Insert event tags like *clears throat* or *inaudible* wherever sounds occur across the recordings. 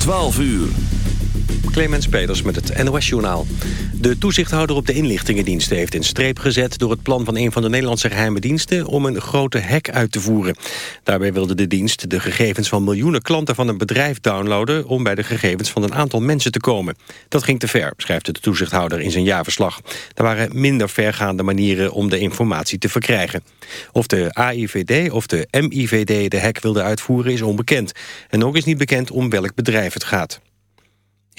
12 uur. Clemens Peters met het NOS-journaal. De toezichthouder op de inlichtingendiensten heeft een streep gezet... door het plan van een van de Nederlandse geheime diensten... om een grote hack uit te voeren. Daarbij wilde de dienst de gegevens van miljoenen klanten van een bedrijf downloaden... om bij de gegevens van een aantal mensen te komen. Dat ging te ver, schrijft de toezichthouder in zijn jaarverslag. Er waren minder vergaande manieren om de informatie te verkrijgen. Of de AIVD of de MIVD de hack wilde uitvoeren is onbekend. En ook is niet bekend om welk bedrijf het gaat.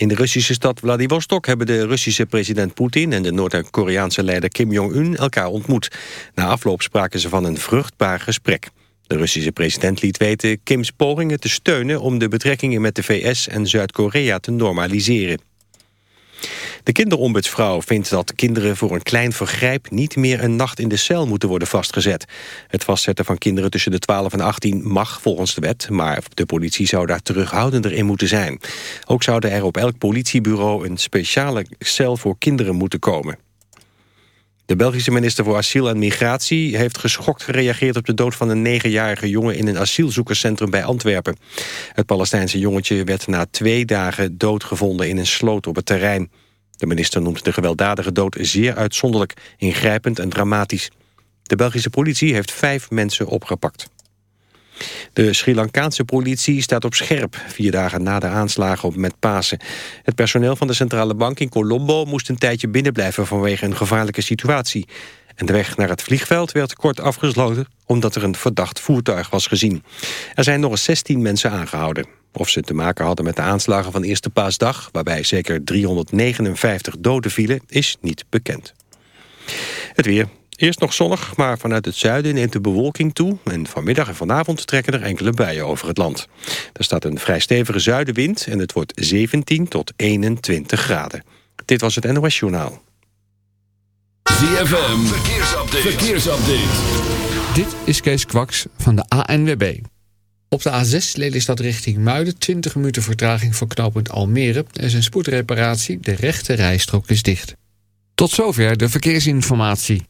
In de Russische stad Vladivostok hebben de Russische president Poetin... en de Noord-Koreaanse leider Kim Jong-un elkaar ontmoet. Na afloop spraken ze van een vruchtbaar gesprek. De Russische president liet weten Kims pogingen te steunen... om de betrekkingen met de VS en Zuid-Korea te normaliseren. De kinderombudsvrouw vindt dat kinderen voor een klein vergrijp... niet meer een nacht in de cel moeten worden vastgezet. Het vastzetten van kinderen tussen de 12 en 18 mag volgens de wet... maar de politie zou daar terughoudender in moeten zijn. Ook zou er op elk politiebureau een speciale cel voor kinderen moeten komen. De Belgische minister voor Asiel en Migratie heeft geschokt gereageerd op de dood van een negenjarige jongen in een asielzoekerscentrum bij Antwerpen. Het Palestijnse jongetje werd na twee dagen doodgevonden in een sloot op het terrein. De minister noemt de gewelddadige dood zeer uitzonderlijk, ingrijpend en dramatisch. De Belgische politie heeft vijf mensen opgepakt. De Sri Lankaanse politie staat op scherp, vier dagen na de aanslagen op met Pasen. Het personeel van de centrale bank in Colombo moest een tijdje binnenblijven vanwege een gevaarlijke situatie. En de weg naar het vliegveld werd kort afgesloten omdat er een verdacht voertuig was gezien. Er zijn nog eens 16 mensen aangehouden. Of ze te maken hadden met de aanslagen van Eerste Paasdag... waarbij zeker 359 doden vielen, is niet bekend. Het weer. Eerst nog zonnig, maar vanuit het zuiden neemt de bewolking toe... en vanmiddag en vanavond trekken er enkele buien over het land. Er staat een vrij stevige zuidenwind en het wordt 17 tot 21 graden. Dit was het NOS Journaal. ZFM, verkeersupdate. verkeersupdate. Dit is Kees Kwaks van de ANWB. Op de A6 Lelystad richting Muiden 20 minuten vertraging voor knooppunt Almere. Er is een spoedreparatie, de rechte rijstrook is dicht. Tot zover de verkeersinformatie.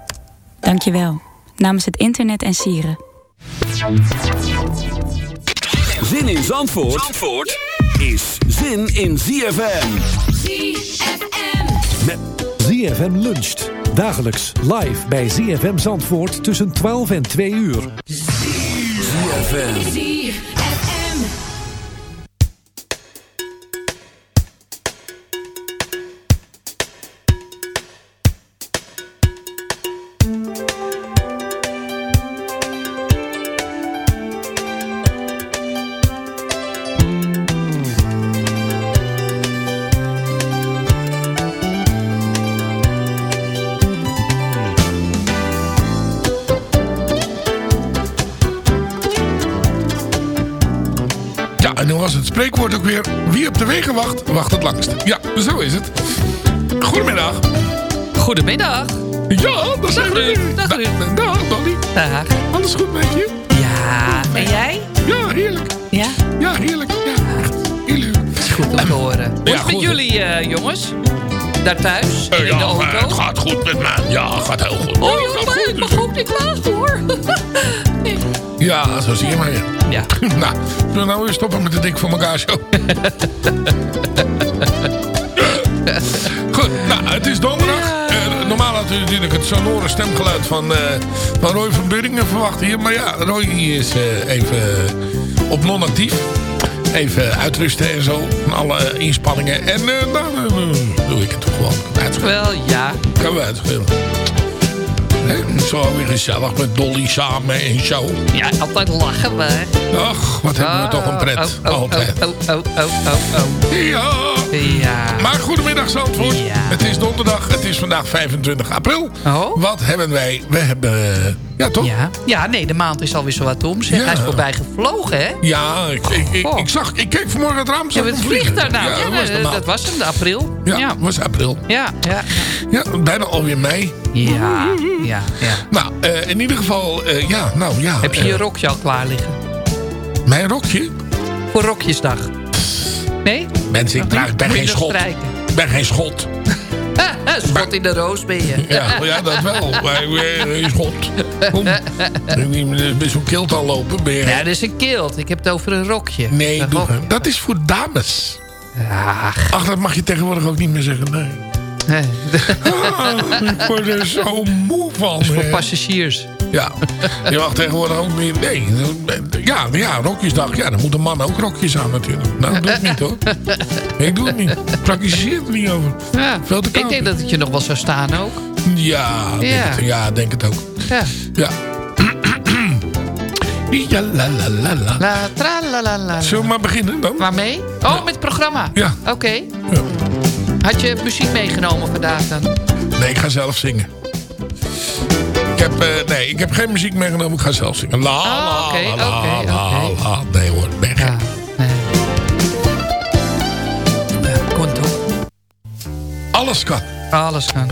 Dank je wel. Namens het internet en sieren. Zin in Zandvoort, Zandvoort is zin in ZFM. ZFM. Met ZFM luncht. Dagelijks live bij ZFM Zandvoort tussen 12 en 2 uur. ZFM. Was het spreekwoord ook weer... Wie op de wegen wacht, wacht het langst. Ja, zo is het. Goedemiddag. Goedemiddag. Ja, dat zijn we weer. Dag, Ruud. Dag, Dolly. Dag. Alles goed met je? Ja, en jij? Ja, heerlijk. Ja? Ja, heerlijk. Ja, echt heel leuk. is goed om te horen. Hoe is het met jullie, eh, jongens? Daar thuis? Eh, in de auto? het gaat goed met mij. Ja, het gaat heel goed. Oh, maar goed. ik mag ook niet klagen, hoor. *laughs* Ja, zo zie je maar. Ja. Ja. *laughs* nou, we nou weer stoppen met de dik voor elkaar show? *laughs* Goed, nou, het is donderdag. Eh, normaal had u natuurlijk het sonore stemgeluid van, eh, van Roy van Buringen verwacht hier. Maar ja, Roy is eh, even op non-actief. Even uitrusten en zo. Van alle inspanningen. En dan eh, doe ik het toch gewoon. Uitspelen. Wel, ja. Gaan we uitspelen. Hè, Zo weer gezellig met Dolly samen en zo. Ja, altijd lachen we. Ach, wat hebben we toch een pret. Oh, oh, Altijd. Oh, oh, oh, oh, oh. Ja. Ja. Maar goedemiddag Zandvoort. Ja. Het is donderdag. Het is vandaag 25 april. Oh. Wat hebben wij? We hebben... eh, Ja, toch? Ja. ja, nee, de maand is alweer zo wat om. Zeg. Ja. Hij is voorbij gevlogen, hè? Ja, ik, ik, ik, Oh. ik zag... Ik keek vanmorgen het raam. Ja, het vliegt vliegen. daar nou. Ja, dat was de eh, dat was hem, de april. Ja, ja. was april. Ja, ja, Ja, bijna alweer mei. ja, ja, ja. Nou, eh, in ieder geval... ja, nou ja. Heb je je rokje al klaar liggen? Mijn rokje? Voor rokjesdag. Nee? Mensen, ik, draag, ben geen schot. Ik ben geen schot. *laughs* Schot in de roos ben je. Ja, ja dat wel. Maar ik ben geen schot. Kom. *laughs* Ik ben zo'n kilt al lopen. Ben je... Ja, dat is een kilt. Ik heb het over een rokje. Nee, Een doe, rokje. dat is voor dames. Ach. Ach, dat mag je tegenwoordig ook niet meer zeggen. Nee. Nee. Ah, ik word er zo moe *laughs* van. Voor passagiers. Ja, je mag tegenwoordig ook meer... Nee, ja, ja, rokjesdag. Ja, dan moet een man ook rokjes aan natuurlijk. Nou, doe ik niet hoor. Ik doe het niet. Ik praktiseer het niet over. Ja. Veel te Ik denk dat het je nog wel zou staan ook. Ja, denk Ja. Het, ja, denk het ook. Ja. Ja. Ja, la, la, la, la. La, tra, la, la, la. Zullen we maar beginnen dan? Waarmee? Oh, met het programma? Ja. Oké. Ja. Had je muziek meegenomen vandaag dan? Nee, ik ga zelf zingen. Ik heb, eh, nee, ik heb geen muziek meegenomen. Ik ga zelf zingen. La, Oh, la, la, oké, la, oké. la. Nee hoor, ben gek. Ja. Nee. Ja, Komt toch? Alles kan. Alles kan.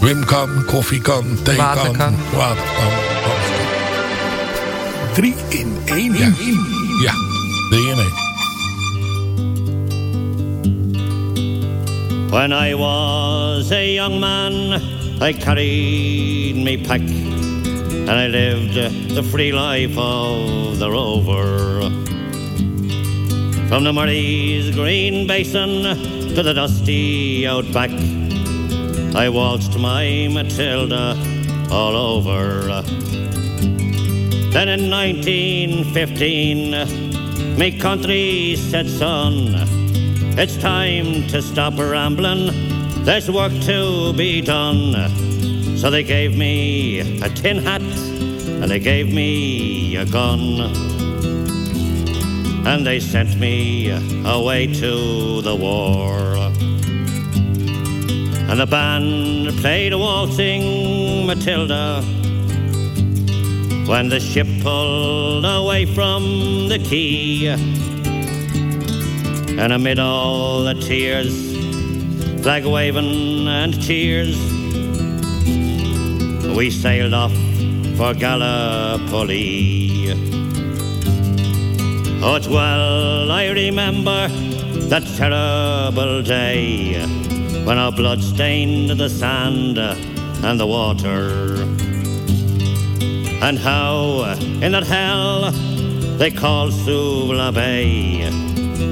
Wim kan, koffie kan, thee Water kan, kan. water kan. alles kan. Drie in één. Ja, ja drie in één. When I was a young man, I carried me pack, and I lived the free life of the rover. From the Murray's green basin to the dusty outback, I waltzed my Matilda all over. Then in 1915, me country said, son, it's time to stop rambling. There's work to be done. So they gave me a tin hat and they gave me a gun. And they sent me away to the war. And the band played a waltzing Matilda when the ship pulled away from the quay. And amid all the tears, flag waving and cheers, we sailed off for Gallipoli. Oh, well I remember that terrible day when our blood stained the sand and the water. And how in that hell they called Suvla Bay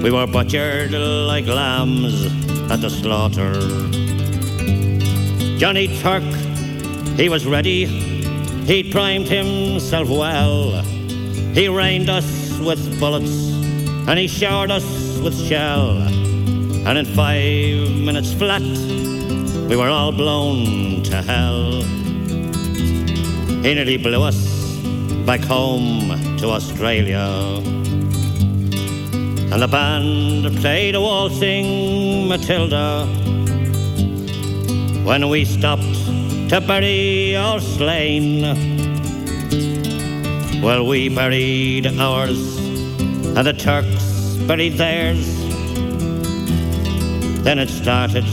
We were butchered like lambs at the slaughter. Johnny Turk, he was ready. He primed himself well. He rained us with bullets and he showered us with shell. And in five minutes flat, we were all blown to hell. He nearly blew us back home to Australia. And the band played a waltzing Matilda when we stopped to bury our slain. Well, we buried ours, and the Turks buried theirs. Then it started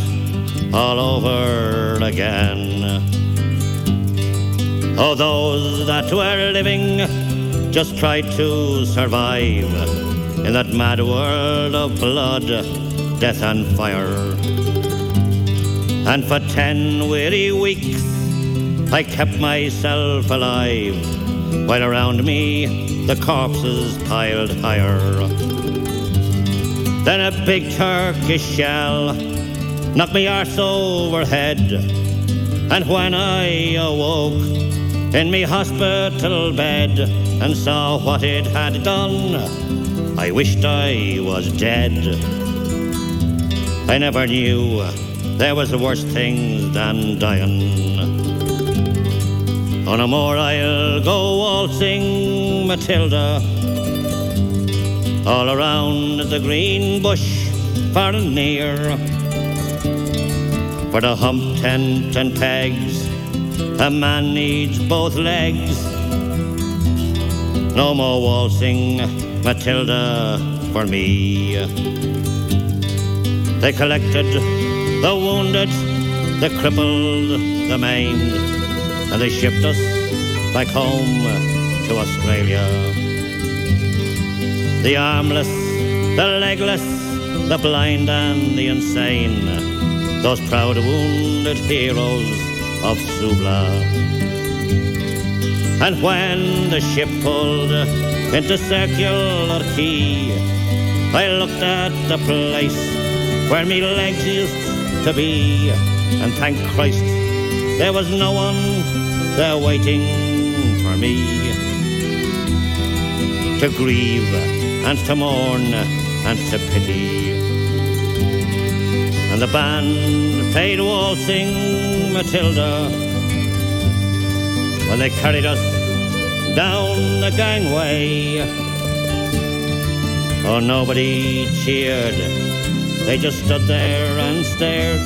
all over again. Oh, those that were living just tried to survive in that mad world of blood, death, and fire. And for ten weary weeks I kept myself alive, while around me the corpses piled higher. Then a big Turkish shell knocked me arse overhead, and when I awoke in me hospital bed and saw what it had done, I wished I was dead. I never knew there was worse things than dying. On a more I'll go waltzing Matilda all around the green bush far and near. For the hump tent and pegs, a man needs both legs. No more waltzing Matilda for me. They collected the wounded, the crippled, the maimed, and they shipped us back home to Australia. The armless, the legless, the blind and the insane, those proud wounded heroes of Subla. And when the ship pulled into Circular Quay, I looked at the place where me legs used to be, and thank Christ there was no one there waiting for me to grieve and to mourn and to pity. And the band played waltzing Matilda when they carried us down the gangway. Oh, nobody cheered, they just stood there and stared.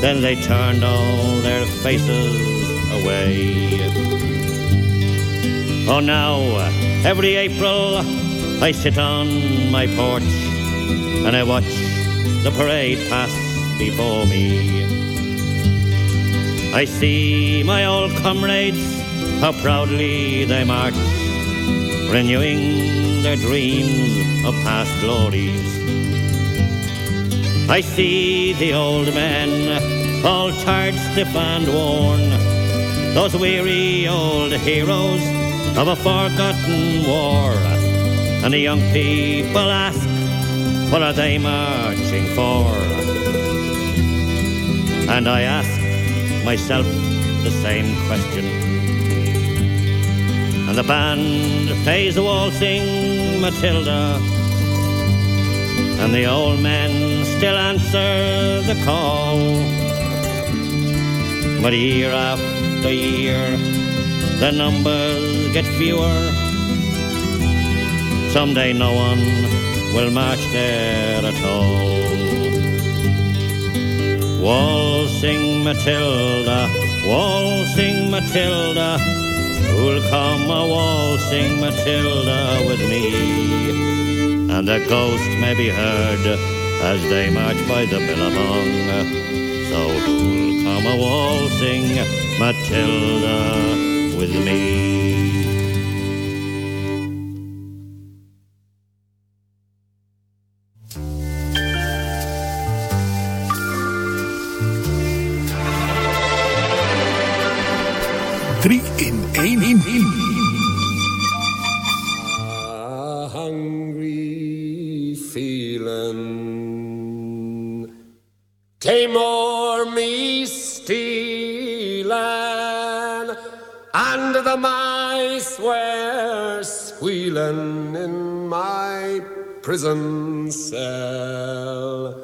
Then they turned all their faces away. Oh, now, every April, I sit on my porch and I watch the parade pass before me. I see my old comrades, how proudly they march, renewing their dreams of past glories. I see the old men, all tired, stiff and worn, those weary old heroes of a forgotten war. And the young people ask, what are they marching for? And I ask myself the same question. And the band plays the waltzing Matilda. And the old men still answer the call. But year after year, the numbers get fewer. Someday no one will march there at all. Waltzing Matilda, waltzing Matilda, who'll come a waltzing Matilda with me? And the ghost may be heard as they march by the billabong. So who'll come a waltzing Matilda with me? Tamor me stealing, and the mice were squealing in my prison cell,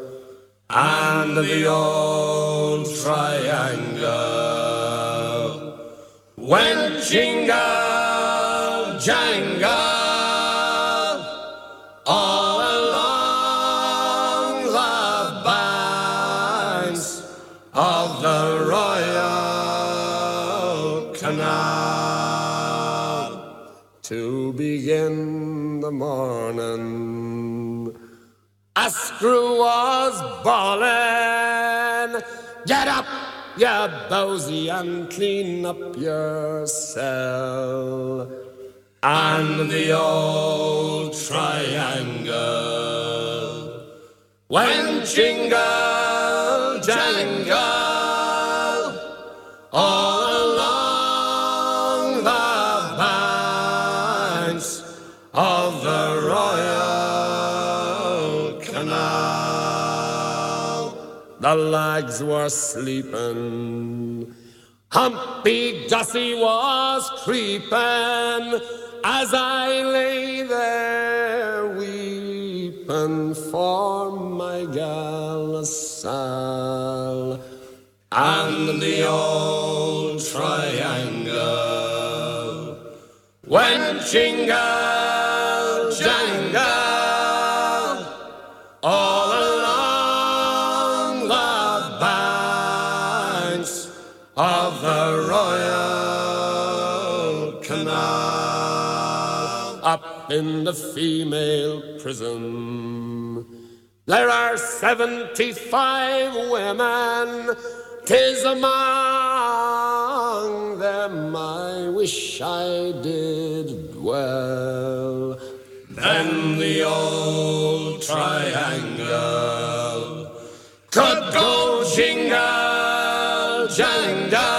and the old triangle went jingle jangle begin the morning. A screw was bawling, get up, you bowsy, and clean up your cell. And the old triangle went jingle jangle all The lags were sleeping. Humpy Gussie was creeping as I lay there weeping for my gal Sal and the old triangle went jingle Canal. Up in the female prison, there are seventy-five women. Tis among them I wish I did dwell. Then the old triangle could go jingle jangle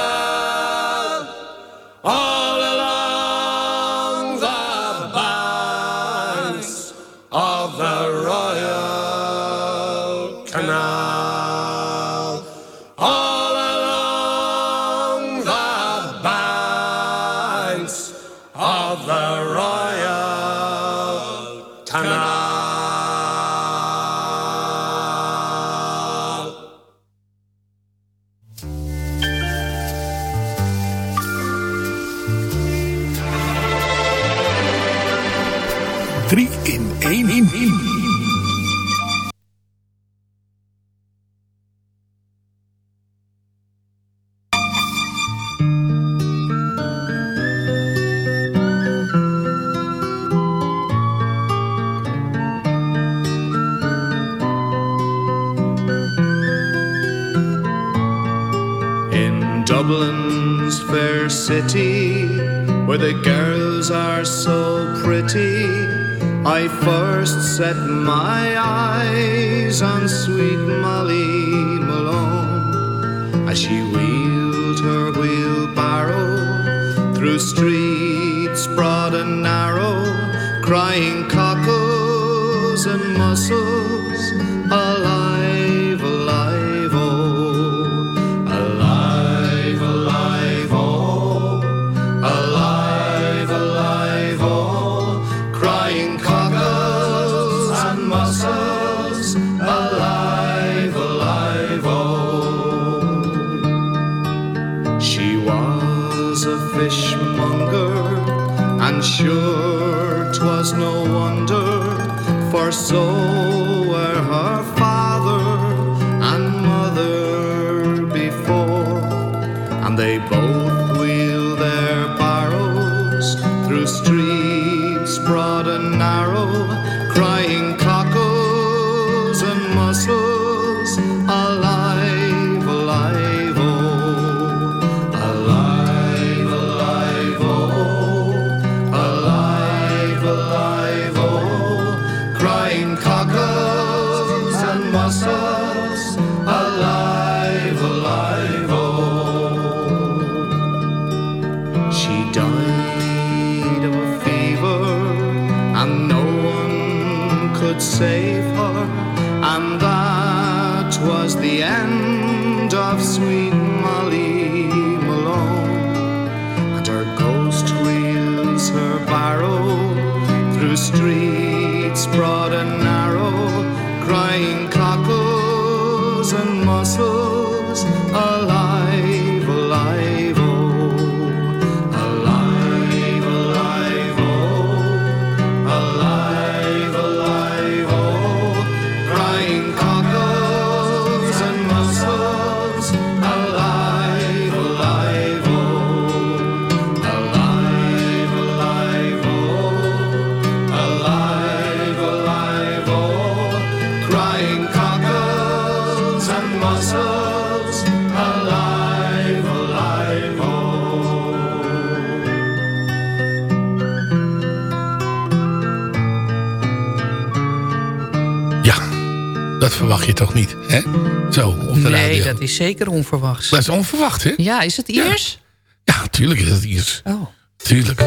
first set my eyes on sweet Molly Malone as she wheeled her wheelbarrow through streets broad and narrow, crying verwacht je toch niet, hè? Zo, op de Nee, radio. dat is zeker onverwachts. Dat is onverwacht, hè? Ja, is het Iers? Ja, tuurlijk is het Iers. Oh. Tuurlijk.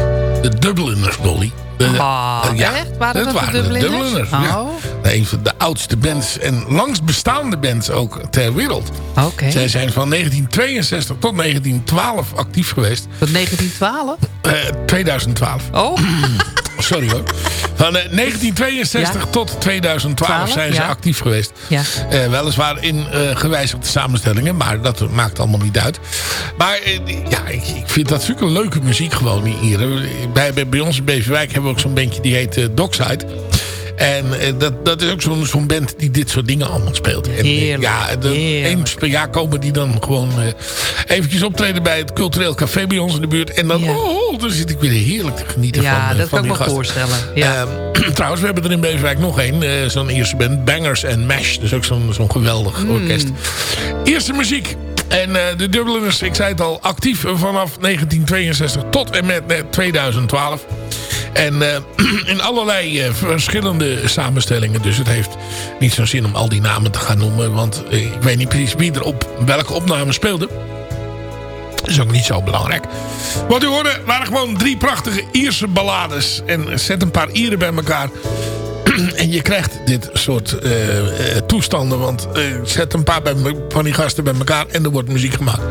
De Dubliners, Dolly. De, Ah, eh, echt? Waren dat de waren Dubliners? ja. Oh. Een van de oudste bands en langst bestaande bands ook ter wereld. Oké. Zij zijn van 1962 tot 1912 actief geweest. Tot 1912? Eh, 2012. Oh. *clears throat* Sorry hoor. Van eh, 1962 Ja. tot 2012 Twaalf, zijn ze ja. actief geweest. Ja. Eh, weliswaar in eh, gewijzigde samenstellingen, maar dat maakt allemaal niet uit. Maar eh, ja, ik, ik vind dat zulke leuke muziek gewoon hier. Bij, bij, bij ons in Beverwijk hebben we ook zo'n bandje die heet eh, Dockside. En eh, dat, dat is ook zo'n zo'n band die dit soort dingen allemaal speelt. En, eh, Heerlijk, ja, de, heerlijk. eens per jaar komen die dan gewoon eh, eventjes optreden bij het cultureel café bij ons in de buurt. En dan, oh, dan zit ik weer heerlijk te genieten Ja, van, eh, dat van kan ik me voorstellen. Ja. Ehm, *clears throat* trouwens, we hebben er in Beverwijk nog één. zo'n eerste band. Bangers and Mash. Dus ook zo'n zo'n geweldig Hmm. orkest. Eerste muziek. En de Dubliners, ik zei het al, actief vanaf 1962 tot en met eh, 2012. En eh, *clears throat* in allerlei eh, verschillende samenstellingen. Dus het heeft niet zo'n zin om al die namen te gaan noemen. Want eh, ik weet niet precies wie er op welke opname speelde. Dat is ook niet zo belangrijk. Wat u hoorde waren gewoon drie prachtige Ierse ballades. En zet een paar Ieren bij elkaar. *clears throat* En je krijgt dit soort toestanden. Want eh, zet een paar bij van die gasten bij elkaar en er wordt muziek gemaakt.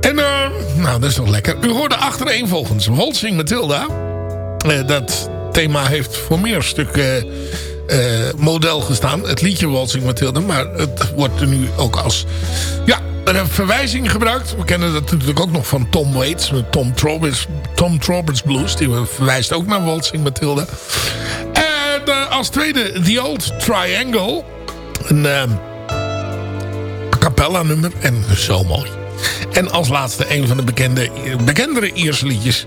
En eh, nou, dat is toch lekker. U hoorde achtereenvolgens Waltzing Matilda. Eh, dat thema heeft voor meer stukken eh, model gestaan. Het liedje Waltzing Matilda. Maar het wordt er nu ook als ja, een verwijzing gebruikt. We kennen dat natuurlijk ook nog van Tom Waits. Tom Roberts, Tom Blues. Die verwijst ook naar Waltzing Matilda. En eh, als tweede The Old Triangle. Een eh, a cappella nummer. En zo mooi. En als laatste een van de bekende, bekendere Ierse liedjes.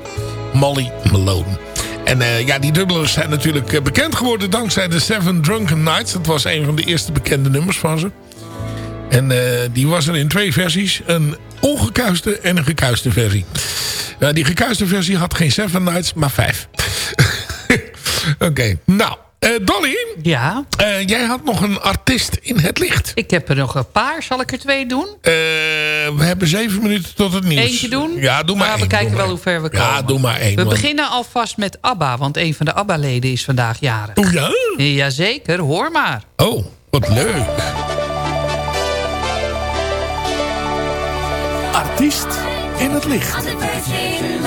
Molly Malone. En eh, ja, die dubbelers zijn natuurlijk eh, bekend geworden dankzij de Seven Drunken Nights. Dat was een van de eerste bekende nummers van ze. En eh, die was er in twee versies. Een ongekuiste en een gekuiste versie. Ja, die gekuiste versie had geen Seven Nights, maar vijf. *laughs* Oké, nou. Eh, Dolly, Ja. eh, jij had nog een artiest in het licht. Ik heb er nog een paar. Zal ik er twee doen? Eh, we hebben zeven minuten tot het nieuws. Eentje doen? Ja, doe maar Ah, één. We kijken wel maar. hoe ver we komen. Ja, doe maar één. We beginnen alvast met ABBA, want een van de ABBA-leden is vandaag jarig. Oh ja? Jazeker, hoor maar. Oh, wat leuk. Artiest in het licht.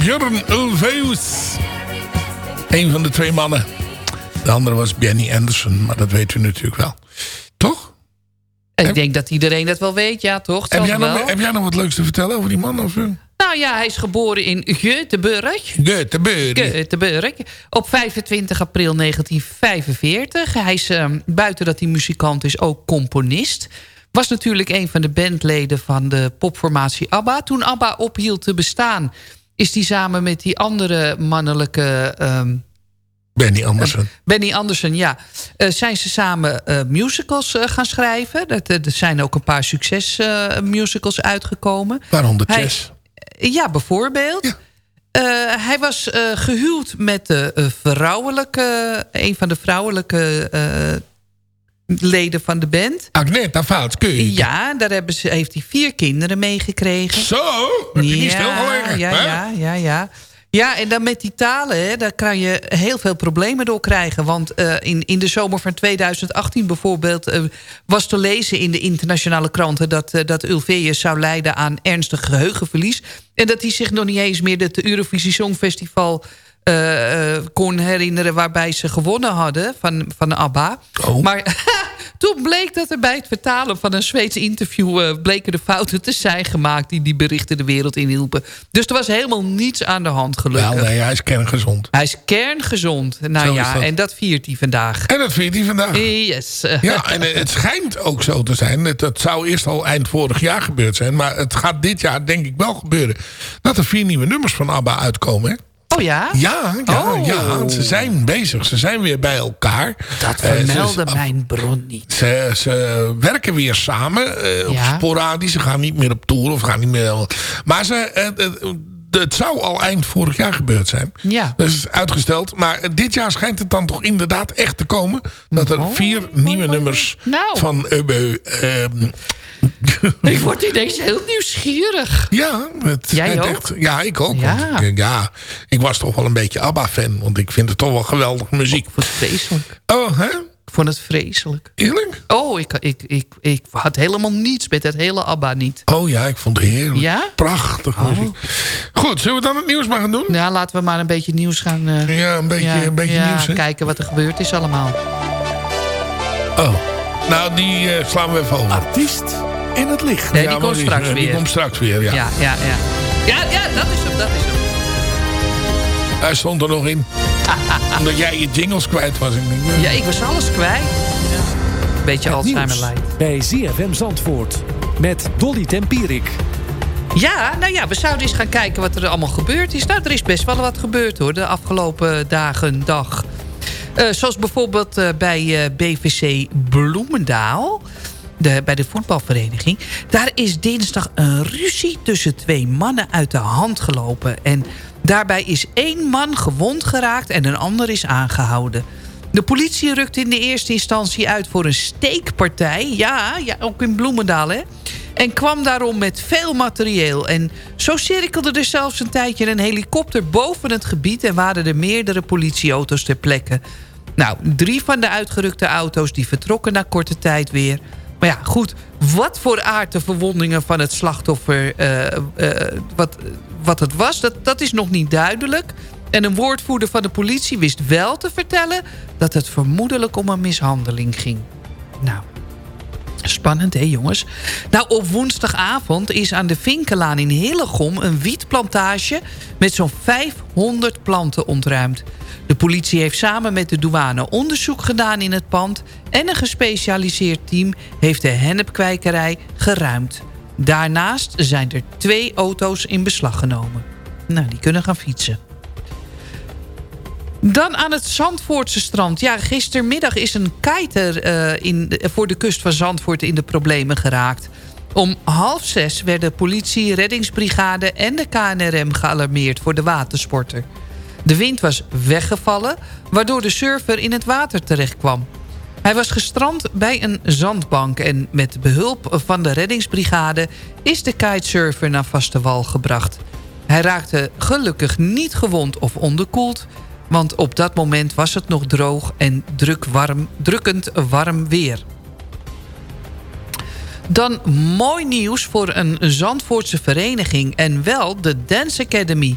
Björn Ulvaeus. Een van de twee mannen. De andere was Benny Anderson, maar dat weet u natuurlijk wel. Toch? Ik denk dat iedereen dat wel weet, ja toch? Heb jij, nog, heb jij nog wat leuks te vertellen over die man? Of, uh? Nou ja, hij is geboren in Göteborg. Göteborg. Göteborg. Op 25 april 1945. Hij is, uh, buiten dat hij muzikant is, ook componist. Was natuurlijk een van de bandleden van de popformatie ABBA. Toen ABBA ophield te bestaan... is hij samen met die andere mannelijke... Um, Benny Anderson. Uh, Benny Anderson, ja. Uh, zijn ze samen uh, musicals gaan schrijven. Dat, er zijn ook een paar succesmusicals uitgekomen. Waaronder Chess. Ja, bijvoorbeeld. Ja. Hij was gehuwd met de vrouwelijke, een van de vrouwelijke leden van de band. Agneta Foutskeu. Ja, daar hebben ze, heeft hij vier kinderen meegekregen. Zo, heb je ja, niet stilgelegen. Ja, hè? ja, ja, ja. Ja, en dan met die talen, hè, daar kan je heel veel problemen door krijgen. Want uh, in, in de zomer van 2018 bijvoorbeeld... Uh, was te lezen in de internationale kranten... dat, uh, dat Ulveus zou lijden aan ernstig geheugenverlies. En dat hij zich nog niet eens meer het Eurovisie Songfestival... kon herinneren waarbij ze gewonnen hadden van, van ABBA. Oh. Maar *laughs* toen bleek dat er bij het vertalen van een Zweeds interview... Uh, bleken de fouten te zijn gemaakt die die berichten de wereld inhielpen. Dus er was helemaal niets aan de hand gelukkig. Wel, nee, hij is kerngezond. Hij is kerngezond. Nou Zo ja, dat. en dat viert hij vandaag. En dat viert hij vandaag. Yes. *laughs* Ja, en het schijnt ook zo te zijn. Het, het zou eerst al eind vorig jaar gebeurd zijn. Maar het gaat dit jaar denk ik wel gebeuren. Dat er vier nieuwe nummers van ABBA uitkomen. Hè? Oh ja? Ja, ja, oh. ja, ze zijn bezig. Ze zijn weer bij elkaar. Dat vermeldde uh, mijn bron niet. Ze, ze werken weer samen. Uh, ja. Sporadisch. Ze gaan niet meer op tour. Of gaan niet meer... Maar ze... Uh, het zou al eind vorig jaar gebeurd zijn. Ja. Dus uitgesteld. Maar dit jaar schijnt het dan toch inderdaad echt te komen. Dat er vier oh, nieuwe oh, nummers nou. van Ubbe... *laughs* Ik word ineens heel nieuwsgierig. Ja, het Jij ook? Echt, ja, ik ook. Ja. Ik, ja, ik was toch wel een beetje ABBA-fan. Want ik vind het toch wel geweldig muziek. Ik vond het vreselijk. Oh, hè? Ik vond het vreselijk. Eerlijk? Oh, ik, ik, ik, ik had helemaal niets met het hele ABBA niet. Oh ja, ik vond het heerlijk. Ja? Prachtig oh. muziek. Goed, zullen we dan het nieuws maar gaan doen? Ja, laten we maar een beetje nieuws gaan... Uh, ja, een beetje, ja, een beetje ja, nieuws. Hè? kijken wat er gebeurd is allemaal. Oh, nou die uh, slaan we even over. Artiest in het licht. Nee, ja, die komt die, straks die weer. Die komt straks weer, ja. Ja, ja, ja. Ja, ja, dat is hem, dat is hem. Hij stond er nog in. *laughs* Omdat jij je jingles kwijt was. Ik denk, ja, ik was alles kwijt. Ja. Beetje Alzheimer-lijd. Bij ZFM Zandvoort. Met Dolly Tempierik. Ja, nou ja, we zouden eens gaan kijken wat er allemaal gebeurd is. Nou, er is best wel wat gebeurd hoor, de afgelopen dagen, dag. Uh, zoals bijvoorbeeld uh, bij uh, BVC Bloemendaal... De, bij de voetbalvereniging. Daar is dinsdag een ruzie tussen twee mannen uit de hand gelopen. En daarbij is één man gewond geraakt en een ander is aangehouden. De politie rukt in de eerste instantie uit voor een steekpartij. Ja, ja ook in Bloemendaal, hè. En kwam daarom met veel materieel. En zo cirkelde er zelfs een tijdje een helikopter boven het gebied... en waren er meerdere politieauto's ter plekke. Nou, drie van de uitgerukte auto's die vertrokken na korte tijd weer... Maar ja, goed, wat voor aard de verwondingen van het slachtoffer... Uh, uh, wat, wat het was, dat, dat is nog niet duidelijk. En een woordvoerder van de politie wist wel te vertellen... dat het vermoedelijk om een mishandeling ging. Nou, spannend hè jongens. Nou, op woensdagavond is aan de Vinkelaan in Hillegom... een wietplantage met zo'n 500 planten ontruimd. De politie heeft samen met de douane onderzoek gedaan in het pand... en een gespecialiseerd team heeft de hennepkwijkerij geruimd. Daarnaast zijn er twee auto's in beslag genomen. Nou, die kunnen gaan fietsen. Dan aan het Zandvoortse strand. Ja, gistermiddag is een kiter uh, in, voor de kust van Zandvoort in de problemen geraakt. Om half zes werden politie, reddingsbrigade en de KNRM gealarmeerd voor de watersporter. De wind was weggevallen, waardoor de surfer in het water terecht kwam. Hij was gestrand bij een zandbank en met behulp van de reddingsbrigade... is de kitesurfer naar vaste wal gebracht. Hij raakte gelukkig niet gewond of onderkoeld... Want op dat moment was het nog droog en druk warm, drukkend warm weer. Dan mooi nieuws voor een Zandvoortse vereniging... en wel de Dance Academy.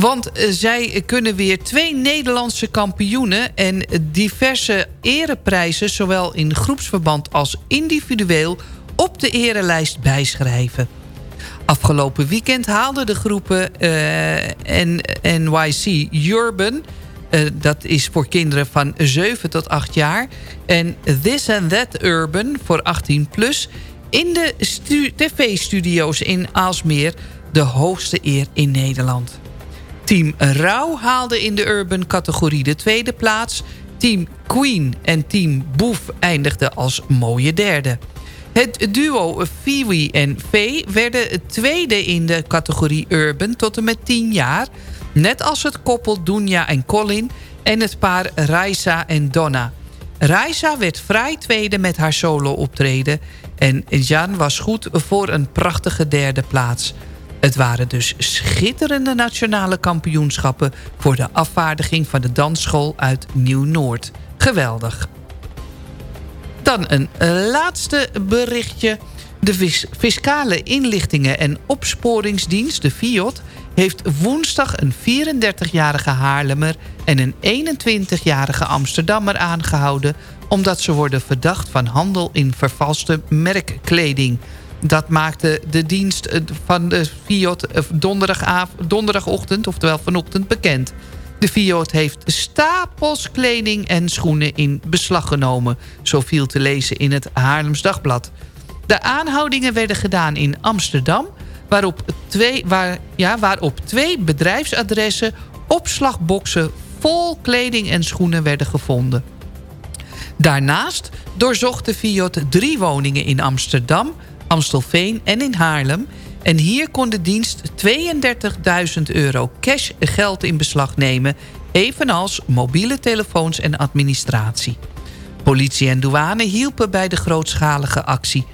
Want eh, zij kunnen weer twee Nederlandse kampioenen... en diverse ereprijzen, zowel in groepsverband als individueel... op de erelijst bijschrijven. Afgelopen weekend haalden de groepen uh, NYC Urban... Uh, dat is voor kinderen van 7 tot 8 jaar... en This and That Urban voor 18 plus... in de tv-studio's in Aalsmeer de hoogste eer in Nederland. Team Rauw haalde in de Urban categorie de tweede plaats... Team Queen en Team Boef eindigden als mooie derde... Het duo Fiwi en Vee werden tweede in de categorie Urban tot en met 10 jaar. Net als het koppel Dunja en Colin en het paar Raisa en Donna. Raisa werd vrij tweede met haar solo optreden... en Jan was goed voor een prachtige derde plaats. Het waren dus schitterende nationale kampioenschappen... voor de afvaardiging van de dansschool uit Nieuw-Noord. Geweldig. Dan een laatste berichtje. De Fiscale Inlichtingen en Opsporingsdienst, de FIOD... heeft woensdag een 34-jarige Haarlemmer... en een 21-jarige Amsterdammer aangehouden... omdat ze worden verdacht van handel in vervalste merkkleding. Dat maakte de dienst van de FIOD donderdagochtend, oftewel vanochtend, bekend... De Fiat heeft stapels kleding en schoenen in beslag genomen. Zo viel te lezen in het Haarlems Dagblad. De aanhoudingen werden gedaan in Amsterdam... waarop twee, waar, ja, waarop twee bedrijfsadressen opslagboxen vol kleding en schoenen werden gevonden. Daarnaast doorzocht de Fiat drie woningen in Amsterdam, Amstelveen en in Haarlem... En hier kon de dienst 32.000 euro cash geld in beslag nemen... evenals mobiele telefoons en administratie. Politie en douane hielpen bij de grootschalige actie.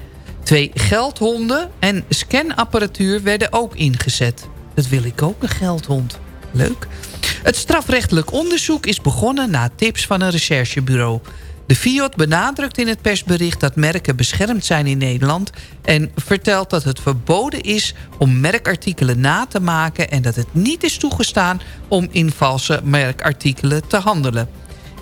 Twee geldhonden en scanapparatuur werden ook ingezet. Dat wil ik ook, een geldhond. Leuk. Het strafrechtelijk onderzoek is begonnen na tips van een recherchebureau... De Fiat benadrukt in het persbericht dat merken beschermd zijn in Nederland... en vertelt dat het verboden is om merkartikelen na te maken... en dat het niet is toegestaan om in valse merkartikelen te handelen.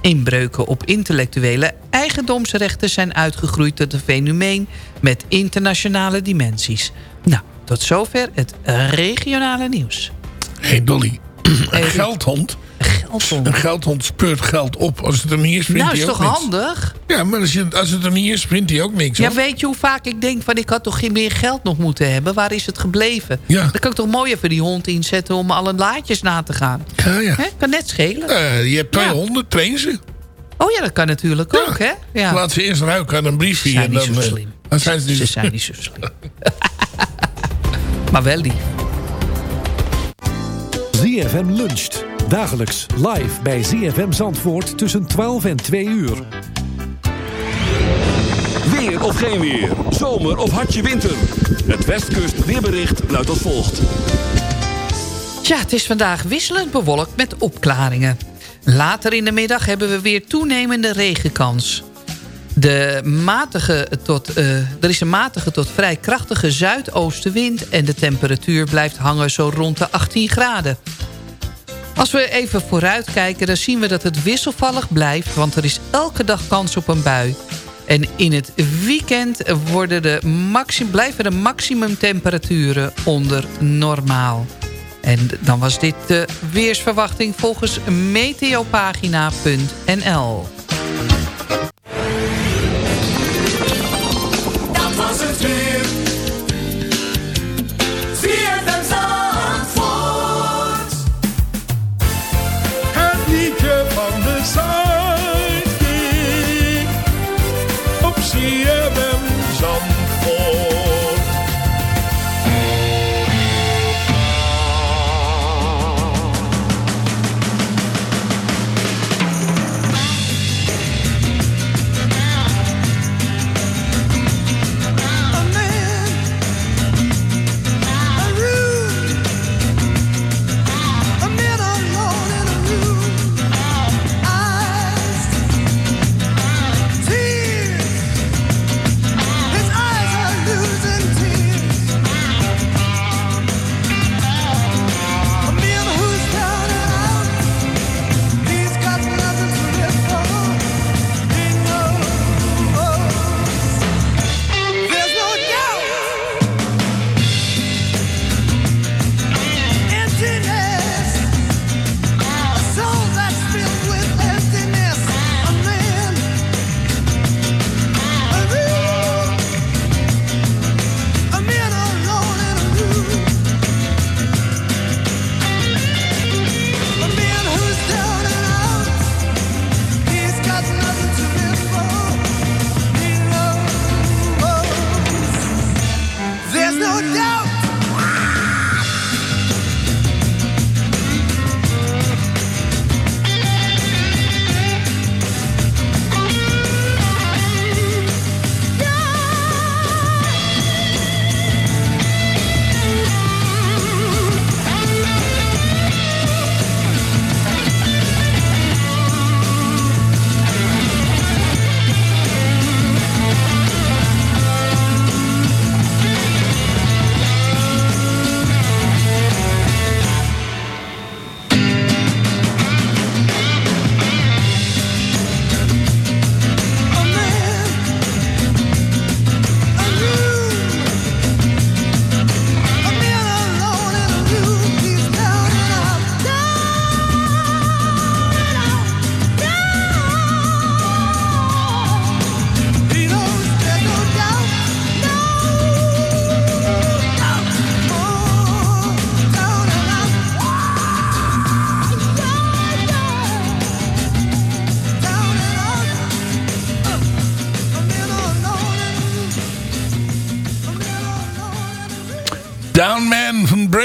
Inbreuken op intellectuele eigendomsrechten zijn uitgegroeid tot een fenomeen... met internationale dimensies. Nou, tot zover het regionale nieuws. hey Dolly, een geldhond Een geldhond speurt geld op. Als het er niet is, vindt nou, hij ook is toch handig? Ja, maar als, je, als het er niet is, vindt hij ook niks. Ja, weet je hoe vaak ik denk van ik had toch geen meer geld nog moeten hebben? Waar is het gebleven? Ja. Dan kan ik toch mooi even die hond inzetten om alle laadjes na te gaan. Ja, ja. Hè? Kan net schelen. Uh, je hebt twee honden, train ze. Oh ja, dat kan natuurlijk ook, hè? Ja. Laat ze eerst ruiken aan een briefje. Ze zijn en niet dan, zo slim. Dan zijn ze, ze zijn niet zo slim. *laughs* maar wel lief. ZFM luncht. Dagelijks live bij ZFM Zandvoort tussen 12 en 2 uur. Weer of geen weer. Zomer of hartje winter. Het Westkust weerbericht luidt als volgt. Ja, het is vandaag wisselend bewolkt met opklaringen. Later in de middag hebben we weer toenemende regenkans. De matige tot, uh, er is een matige tot vrij krachtige zuidoostenwind... en de temperatuur blijft hangen zo rond de 18 graden. Als we even vooruit kijken, dan zien we dat het wisselvallig blijft... want er is elke dag kans op een bui. En in het weekend worden de maxim, blijven maximumtemperaturen onder normaal. En dan was dit de weersverwachting volgens meteopagina.nl.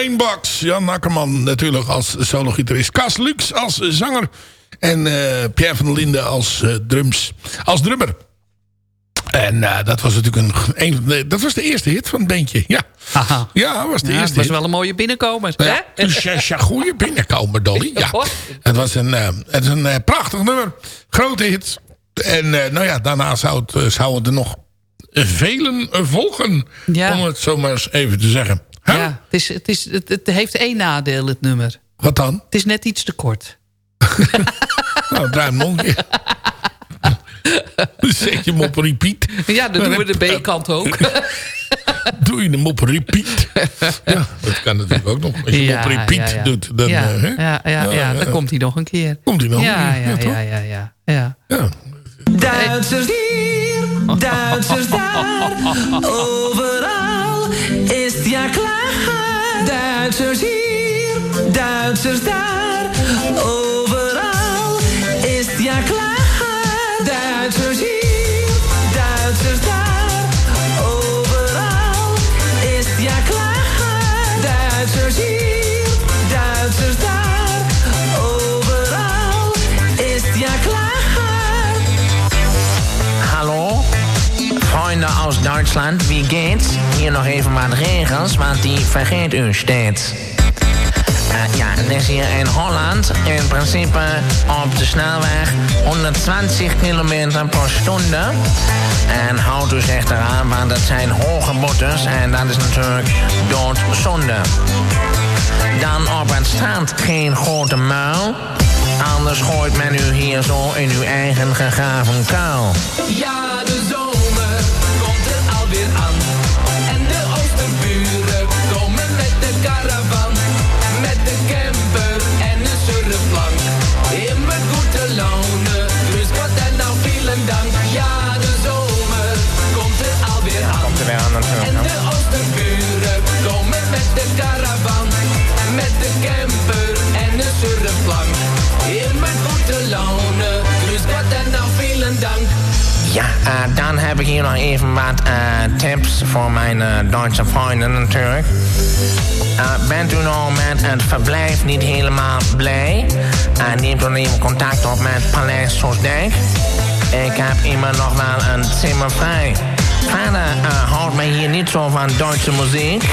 Brainbox. Jan Akkerman natuurlijk als solo-gitarist. Cas Lux als zanger. En eh, Pierre van der Linden als, eh, drums, als drummer. En eh, dat was natuurlijk een, een van de- dat was de eerste hit van het bandje. Ja, ja was de Ja, het eerste was hit. wel een mooie binnenkomer. Ja, hè? een jaar goede binnenkomen, Dolly. *laughs* Ja. Het was een, het is een prachtig nummer. Grote hit. En nou ja, daarna zou het, zouden er nog velen volgen. Ja. Om het zo maar eens even te zeggen. Huh? Ja, het, is, het, is, het, het heeft één nadeel, het nummer. Wat dan? Het is net iets te kort. *laughs* Nou, draai hem nog zet je hem op repeat. Ja, dan doen we de B-kant ook. *laughs* Doe je hem op repeat. Ja, dat kan natuurlijk ook nog. Als je hem op repeat ja, ja. doet, dan... ja, eh, hè? ja, ja, ja, dan komt hij nog een keer. Komt hij nog ja, een keer, ja, ja, ja, ja, ja. Duitsers hier, Duitsers daar, *laughs* overal is het ja klaar. Duitsers hier, Duitsers daar, Duitsland, wie geht's? Hier nog even wat regels, want die vergeet u steeds. Eh, ja, het is hier in Holland in principe op de snelweg 120 km per stunde. En houdt u zich eraan, want dat zijn hoge boetes en dat is natuurlijk doodzonde. Dan op het strand geen grote muil. Anders gooit men u hier zo in uw eigen gegraven kuil. Ja, Eh, dan heb ik hier nog even wat eh, tips voor mijn eh, Duitse vrienden natuurlijk. Bent u nou met het verblijf niet helemaal blij? Neemt dan even contact op met Paleis Soesdijk. Ik heb immer nog wel een zimmer vrij. Verder eh, houdt mij hier niet zo van Duitse muziek.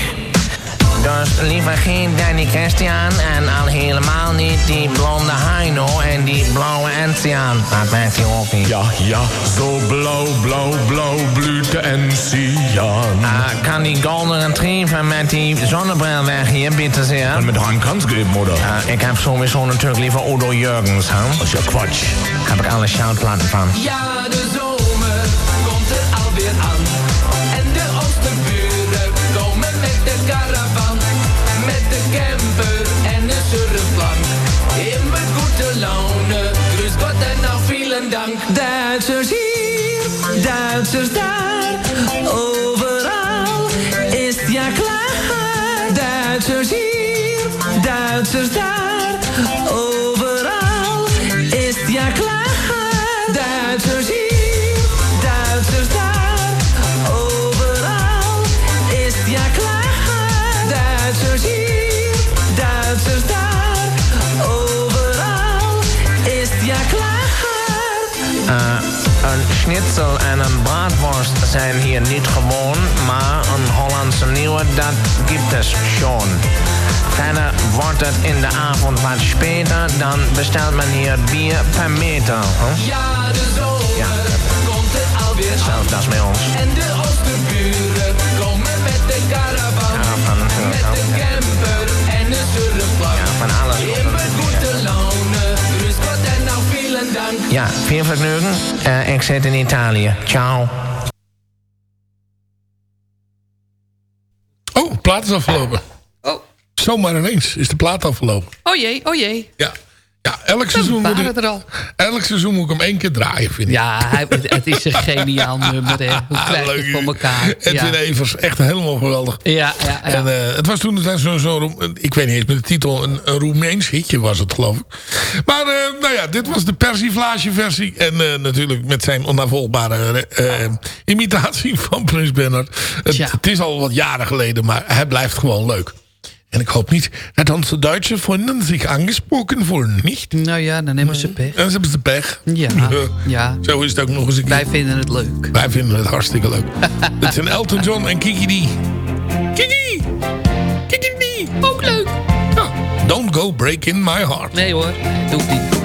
Dus liever geen Danny Christian en al helemaal niet die blonde Heino en die blauwe Enzian. Dat werkt hier ook niet. Ja, ja, zo blauw, blauw, blauw blüht de Enzian. Uh, kan die Golden Retriever met die zonnebril weg hier, bitte zeer? En met Hein Kans geben, oder? Uh, ik heb sowieso natuurlijk liever Udo Jurgens, hè? Dat is ja Quatsch. Heb ik alle shoutplaten van. Ja, de de camper en de surfplank. In met goede laune, grüß Gott en nou vielen dank. Duitsers hier, Duitsers daar, overal is het ja klaar. Duitsers hier, Duitsers daar, schnitzel en een braadworst zijn hier niet gewoon, maar een Hollandse nieuwe, dat gibt es schon. Verder wordt het in de avond wat speter, dan bestelt men hier bier per meter. Huh? Ja, de zomer komt er alweer. Zelfs dat is bij ons. En de oosterburen komen met de caravan. Caravan natuurlijk Met de ja. camper en de surfplank. Ja, van alles Ja, veel vergnügen. Uh, ik zit in Italië. Ciao. Oh, de plaat is afgelopen. Oh. Zomaar ineens is de plaat afgelopen. Oh jee, oh jee. Ja. Ja, elk seizoen, moet ik, er al. elk seizoen moet ik hem één keer draaien, vind ik. Ja, het, is een geniaal nummer. Hè. Hoe *laughs* krijg het voor elkaar? Edwin Ja. Evers, echt helemaal geweldig. Ja, ja, ja. En eh, het was toen zo'n, zo, ik weet niet eens met de titel, een, een Roemeens hitje was het geloof ik. Maar eh, nou ja, dit was de persiflage versie. En eh, natuurlijk met zijn onnavolgbare imitatie van Prins Bernhard. Het, het is al wat jaren geleden, maar hij blijft gewoon leuk. En ik hoop niet dat onze Duitse vrienden zich aangesproken voelen, niet? Nou ja, dan hebben ze pech. Dan hebben ze pech. *laughs* Ja, ja. Zo is het ook nog eens een keer. Wij vinden het leuk. Wij vinden het hartstikke leuk. *laughs* Dit zijn Elton John en Kiki D. Kiki! Kiki D! Ook leuk! Ja. Don't go breaking my heart. Nee hoor, doe ik niet.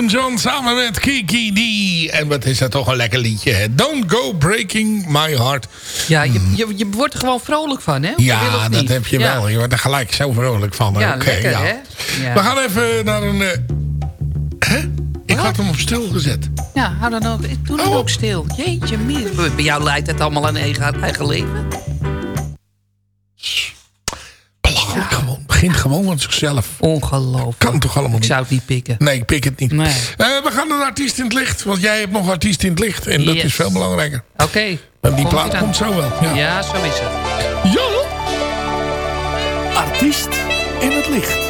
Elton John samen met Kiki D. En wat is dat toch een lekker liedje. hè? Don't go breaking my heart. Ja, je, je, je wordt er gewoon vrolijk van, hè? Ja, dat heb je Ja. wel. Je wordt er gelijk zo vrolijk van. Ja, Oké, lekker, ja. hè? Ja. We gaan even naar een... eh, Hè? Ik had hem op stil gezet. Ja, hou dan ook, doe dan ook stil. Jeetje, meer. Bij jou leidt het allemaal aan eigen, eigen leven. Begint gewoon met zichzelf. Ongelooflijk. Kan toch allemaal niet? Ik zou het niet pikken. Nee, ik pik het niet. Nee. Eh, we gaan naar artiest in het licht. Want jij hebt nog artiest in het licht. En dat is veel belangrijker. Oké. En die plaat komt zo wel. Ja. Ja, zo is het. Ja. Artiest in het licht.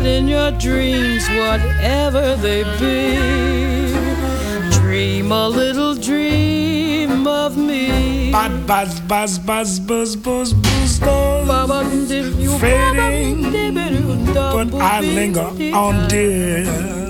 But in your dreams, whatever they be, dream a little dream of me. Buzz, buzz, buzz, buzz, buzz, buzz, buzz, buzz. Fading, but I linger on, dear.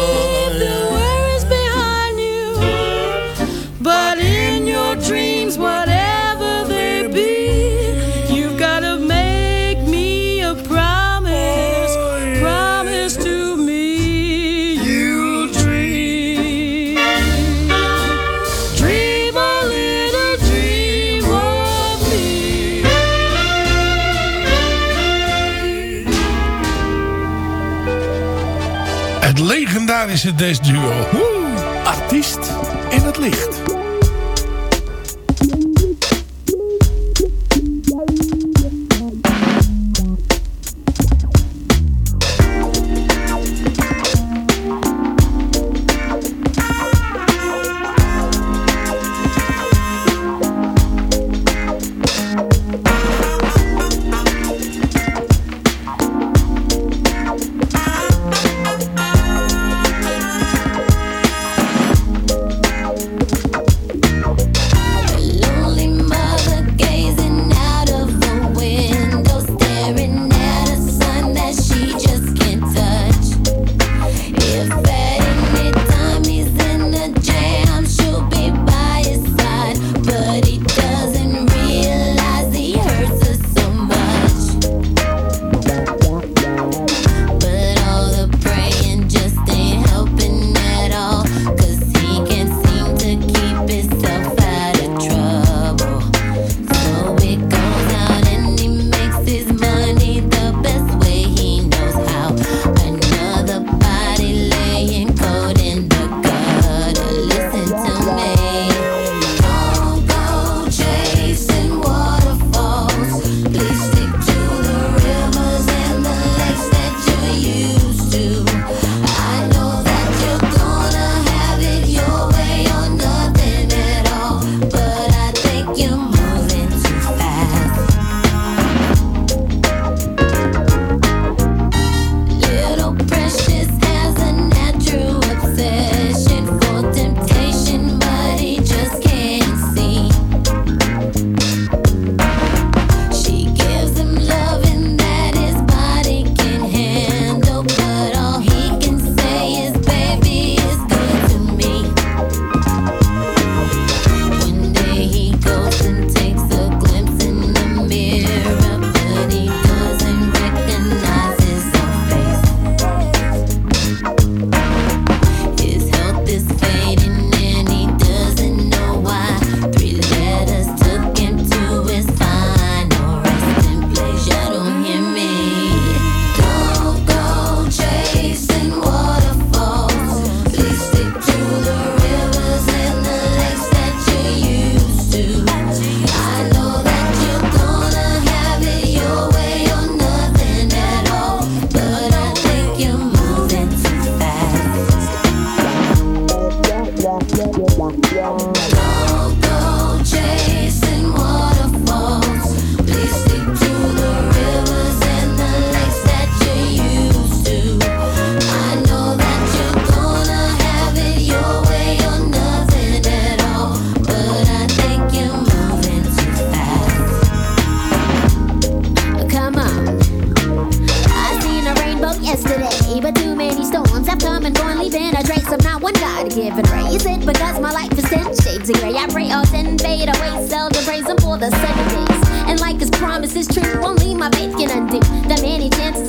legendarische Des Duo. Artiest in het licht.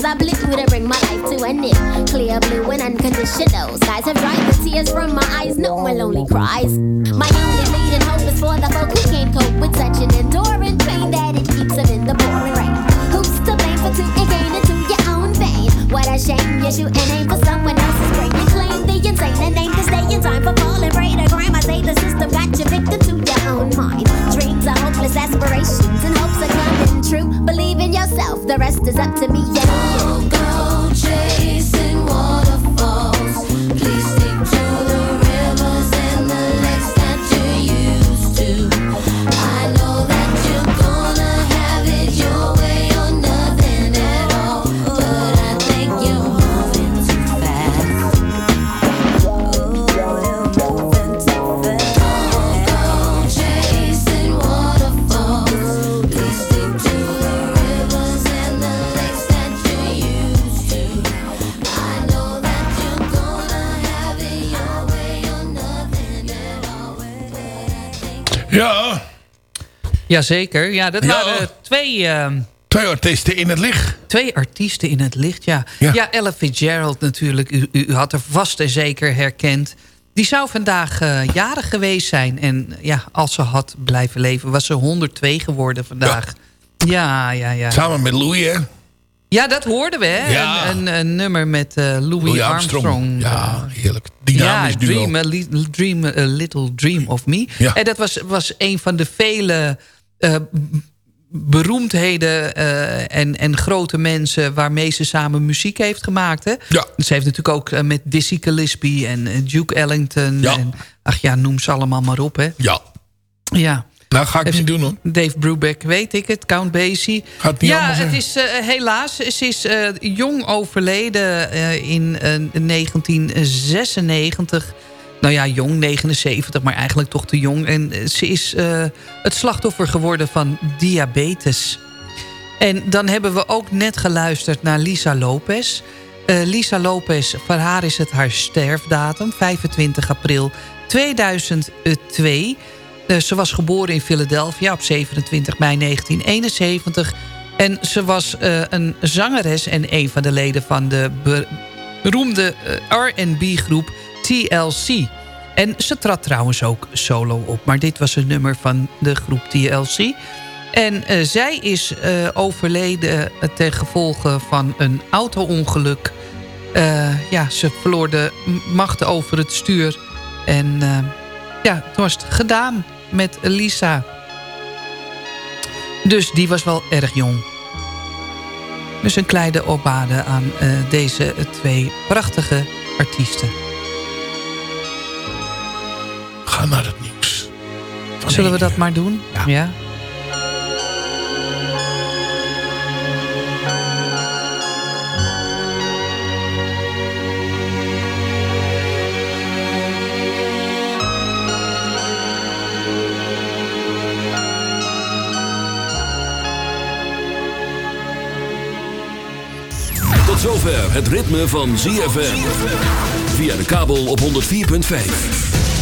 Chances I blew to bring my life to a new, clear blue and unconditional skies have dried the tears from my eyes. No more lonely cries. My only leading hope is for the folk who can't cope with such an enduring pain that it keeps them in the pouring rain. Who's to blame for two and gain into your own vein? What a shame you shoot an aim for someone else's brain. You claim the insane and aim to stay in time for falling prey to crime. I say the system got you victim to your own mind. Are aspirations and hopes are coming true. Believe in yourself, the rest is up to me and you. Go chasing Jazeker. Ja, dat Ja. waren twee... ehm, Twee artiesten in het licht. Twee artiesten in het licht, ja. Ja, Ella Fitzgerald natuurlijk. U, u, had er vast en zeker herkend. Die zou vandaag eh, jarig geweest zijn. En ja, als ze had blijven leven, was ze 102 geworden vandaag. Ja, ja, ja. Samen met Louis, hè? Ja, dat hoorden we, hè? Ja. Een, een, een nummer met eh, Louis, Louis Armstrong. Armstrong. Ja, heerlijk. Dynamisch ja, duo. dream, a, dream, a Little Dream of Me. Ja. En dat was, was een van de vele eh, beroemdheden eh, en, en grote mensen... waarmee ze samen muziek heeft gemaakt. Hè? Ja. Ze heeft natuurlijk ook eh, met Dizzy Gillespie en eh, Duke Ellington... Ja. En, ach ja, noem ze allemaal maar op, hè? Ja. Ja. Nou, ga ik Heeft- niet doen, hoor. Dave Brubeck, weet ik het. Count Basie. Gaat niet ja, het is eh, helaas. Ze is eh, jong overleden eh, in eh, 1996. Nou ja, jong, 79, maar eigenlijk toch te jong. En eh, ze is eh, het slachtoffer geworden van diabetes. En dan hebben we ook net geluisterd naar Lisa Lopez. Eh, Lisa Lopez, voor haar is het haar sterfdatum, 25 april 2002. Eh, ze was geboren in Philadelphia op 27 mei 1971. En ze was een zangeres en een van de leden van de be- beroemde eh, R&B-groep TLC. En ze trad trouwens ook solo op. Maar dit was een nummer van de groep TLC. En eh, zij is eh, overleden eh, ten gevolge van een auto-ongeluk. Ja, ze verloor de macht over het stuur. En ja, toen was het gedaan met Lisa. Dus die was wel erg jong. Dus een kleine opbade aan deze twee prachtige artiesten. Ga naar het nieuws. Zullen we dat maar doen? ja. Tot zover het ritme van ZFM. Via de kabel op 104.5.